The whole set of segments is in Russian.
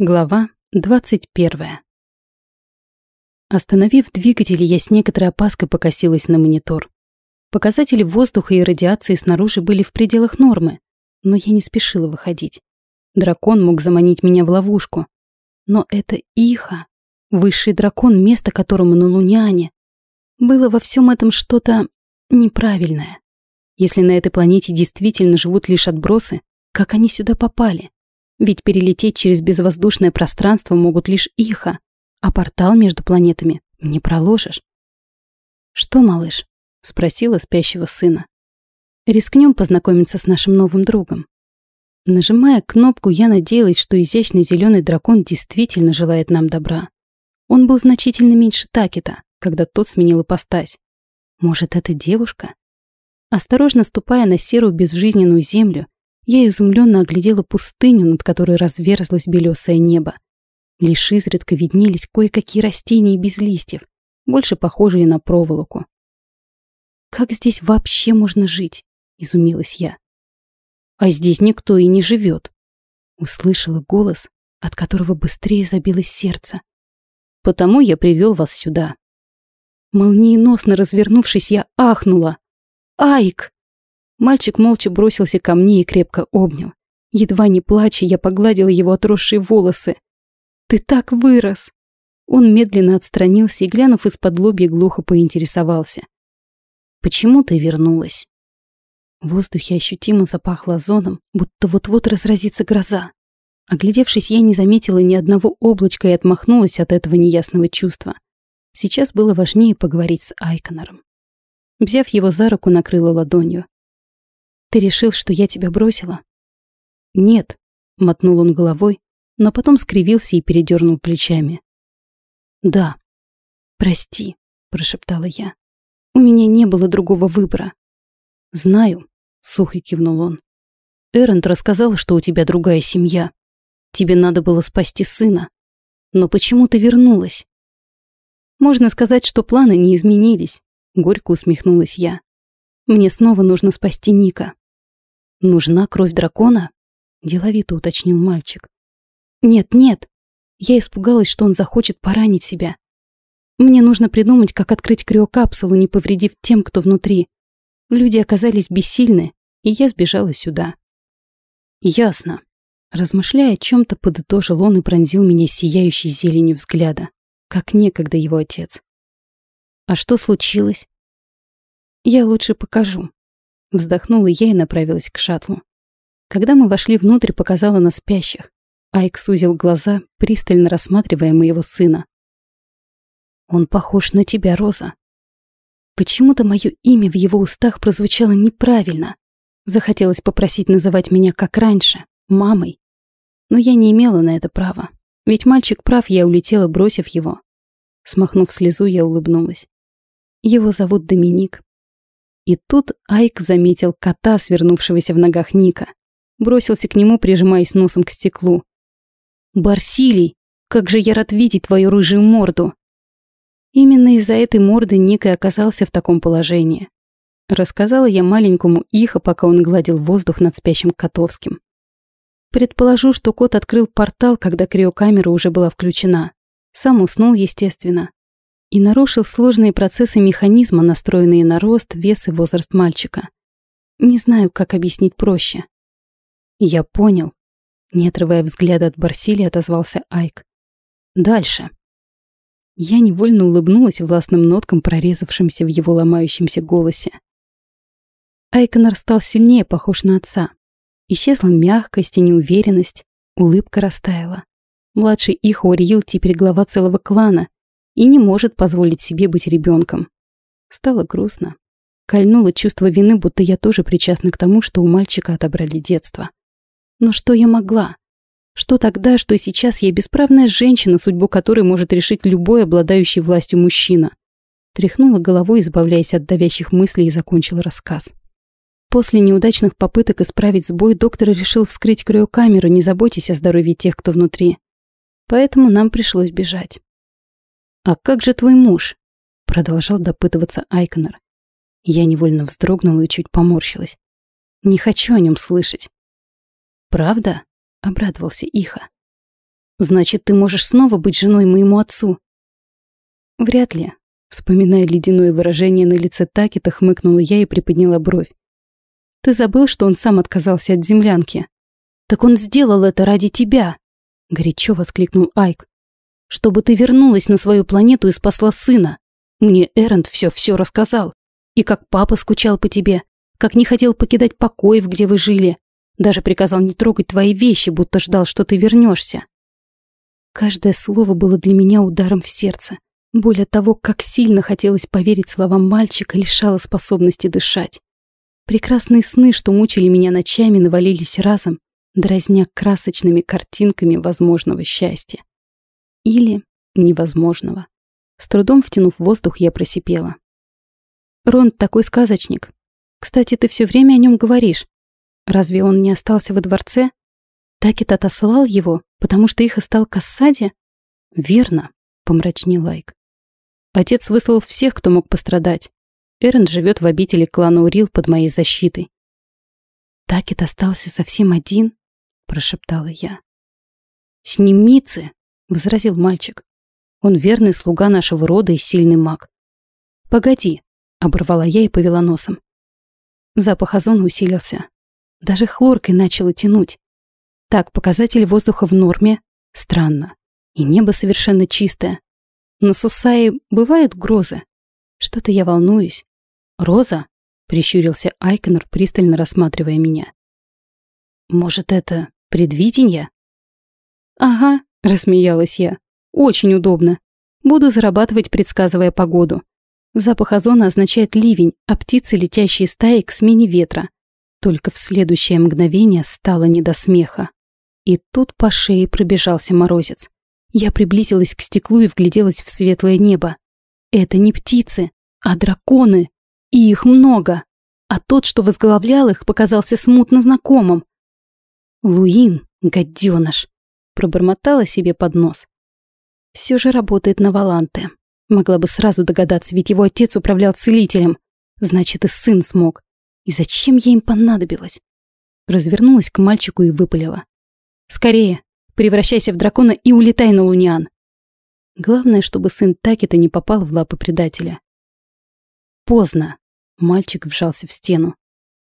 Глава 21. Остановив двигатель, я с некоторой опаской покосилась на монитор. Показатели воздуха и радиации снаружи были в пределах нормы, но я не спешила выходить. Дракон мог заманить меня в ловушку. Но это Иха, высший дракон, место которому на Луняне. Было во всем этом что-то неправильное. Если на этой планете действительно живут лишь отбросы, как они сюда попали? Ведь перелететь через безвоздушное пространство могут лишь Иха, а портал между планетами не проложишь. «Что, малыш?» — спросила спящего сына. «Рискнем познакомиться с нашим новым другом». Нажимая кнопку, я надеялась, что изящный зеленый дракон действительно желает нам добра. Он был значительно меньше Такета, когда тот сменил ипостась. Может, это девушка? Осторожно ступая на серую безжизненную землю, я изумленно оглядела пустыню, над которой разверзлось белесое небо. Лишь изредка виднелись кое-какие растения без листьев, больше похожие на проволоку. «Как здесь вообще можно жить?» — изумилась я. «А здесь никто и не живет», — услышала голос, от которого быстрее забилось сердце. «Потому я привел вас сюда». Молниеносно развернувшись, я ахнула. «Айк!» Мальчик молча бросился ко мне и крепко обнял. Едва не плача, я погладила его отросшие волосы. «Ты так вырос!» Он медленно отстранился и, глянув из-под лобья, глухо поинтересовался. «Почему ты вернулась?» В воздухе ощутимо запахло озоном, будто вот-вот разразится гроза. Оглядевшись, я не заметила ни одного облачка и отмахнулась от этого неясного чувства. Сейчас было важнее поговорить с Айконором. Взяв его за руку, накрыла ладонью. Ты решил, что я тебя бросила?» «Нет», — мотнул он головой, но потом скривился и передернул плечами. «Да». «Прости», — прошептала я. «У меня не было другого выбора». «Знаю», — сухо кивнул он. «Эрент рассказал, что у тебя другая семья. Тебе надо было спасти сына. Но почему ты вернулась?» «Можно сказать, что планы не изменились», — горько усмехнулась я. «Мне снова нужно спасти Ника. «Нужна кровь дракона?» — деловито уточнил мальчик. «Нет, нет. Я испугалась, что он захочет поранить себя. Мне нужно придумать, как открыть криокапсулу, не повредив тем, кто внутри. Люди оказались бессильны, и я сбежала сюда». «Ясно». Размышляя о чем-то, подытожил он и пронзил меня сияющей зеленью взгляда, как некогда его отец. «А что случилось?» «Я лучше покажу», Вздохнула я и направилась к шаттлу. Когда мы вошли внутрь, показала на спящих. Айк сузил глаза, пристально рассматривая моего сына. «Он похож на тебя, Роза». Почему-то мое имя в его устах прозвучало неправильно. Захотелось попросить называть меня как раньше, мамой. Но я не имела на это права. Ведь мальчик прав, я улетела, бросив его. Смахнув слезу, я улыбнулась. Его зовут Доминик, и тут Айк заметил кота, свернувшегося в ногах Ника. Бросился к нему, прижимаясь носом к стеклу. «Барсилий, как же я рад видеть твою рыжую морду!» Именно из-за этой морды Ник и оказался в таком положении. Рассказала я маленькому Иха, пока он гладил воздух над спящим Котовским. Предположу, что кот открыл портал, когда криокамера уже была включена. Сам уснул, естественно и нарушил сложные процессы механизма, настроенные на рост, вес и возраст мальчика. Не знаю, как объяснить проще. Я понял. Не отрывая взгляда от Барсили, отозвался Айк. Дальше. Я невольно улыбнулась властным ноткам, прорезавшимся в его ломающемся голосе. Айконор стал сильнее похож на отца. Исчезла мягкость и неуверенность, улыбка растаяла. Младший их Ориил теперь глава целого клана, и не может позволить себе быть ребенком. Стало грустно. Кольнуло чувство вины, будто я тоже причастна к тому, что у мальчика отобрали детство. Но что я могла? Что тогда, что сейчас я бесправная женщина, судьбу которой может решить любой обладающий властью мужчина? Тряхнула головой, избавляясь от давящих мыслей, и закончила рассказ. После неудачных попыток исправить сбой, доктор решил вскрыть криокамеру, не заботясь о здоровье тех, кто внутри. Поэтому нам пришлось бежать. «А как же твой муж?» Продолжал допытываться Айконор. Я невольно вздрогнула и чуть поморщилась. «Не хочу о нем слышать». «Правда?» — обрадовался Иха. Значит, ты можешь снова быть женой моему отцу. Вряд ли. Вспоминая ледяное выражение на лице Такита, хмыкнула я и приподняла бровь. Ты забыл, что он сам отказался от землянки? Так он сделал это ради тебя, горячо воскликнул Айк. Чтобы ты вернулась на свою планету и спасла сына. Мне Эрент все-все рассказал. И как папа скучал по тебе, как не хотел покидать покоев, где вы жили. Даже приказал не трогать твои вещи, будто ждал, что ты вернешься. Каждое слово было для меня ударом в сердце. Боль от того, как сильно хотелось поверить словам мальчика, лишала способности дышать. Прекрасные сны, что мучили меня ночами, навалились разом, дразня красочными картинками возможного счастья. Или невозможного. С трудом втянув воздух, я просипела. «Рон такой сказочник. Кстати, ты все время о нем говоришь. Разве он не остался во дворце? Такет отослал его, потому что их остал Кассади?» «Верно», — помрачнел Лайк. «Отец выслал всех, кто мог пострадать. Эрен живет в обители клана Урил под моей защитой. «Такет остался совсем один?» – прошептала я. «С ним Митцы», – возразил мальчик. «Он верный слуга нашего рода и сильный маг». «Погоди», – оборвала я и повела носом. Запах озона усилился. Даже хлоркой начало тянуть. Так, показатель воздуха в норме. Странно. И небо совершенно чистое. На Сусае бывают грозы. Что-то я волнуюсь. «Роза?» — прищурился Айконор, пристально рассматривая меня. «Может, это предвидение?» «Ага», — рассмеялась я. «Очень удобно. Буду зарабатывать, предсказывая погоду. Запах озона означает ливень, а птицы, летящие стаи, к смене ветра. Только в следующее мгновение стало не до смеха. И тут по шее пробежался морозец. Я приблизилась к стеклу и вгляделась в светлое небо. Это не птицы, а драконы. И их много. А тот, что возглавлял их, показался смутно знакомым. «Луин, гаденыш!» Пробормотала себе под нос. Все же работает на Валанте. Могла бы сразу догадаться, ведь его отец управлял целителем. Значит, и сын смог. И зачем я им понадобилась? Развернулась к мальчику и выпалила. «Скорее, превращайся в дракона и улетай на Луниан!» Главное, чтобы сын Такита не попал в лапы предателя. Поздно. Мальчик вжался в стену.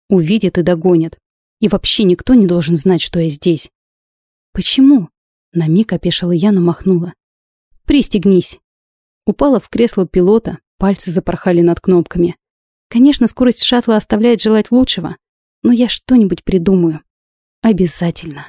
Увидит и догонит. И вообще никто не должен знать, что я здесь. Почему? На миг опешила я, но махнула. Пристегнись. Упала в кресло пилота, пальцы запорхали над кнопками. Конечно, скорость шаттла оставляет желать лучшего, но я что-нибудь придумаю. Обязательно.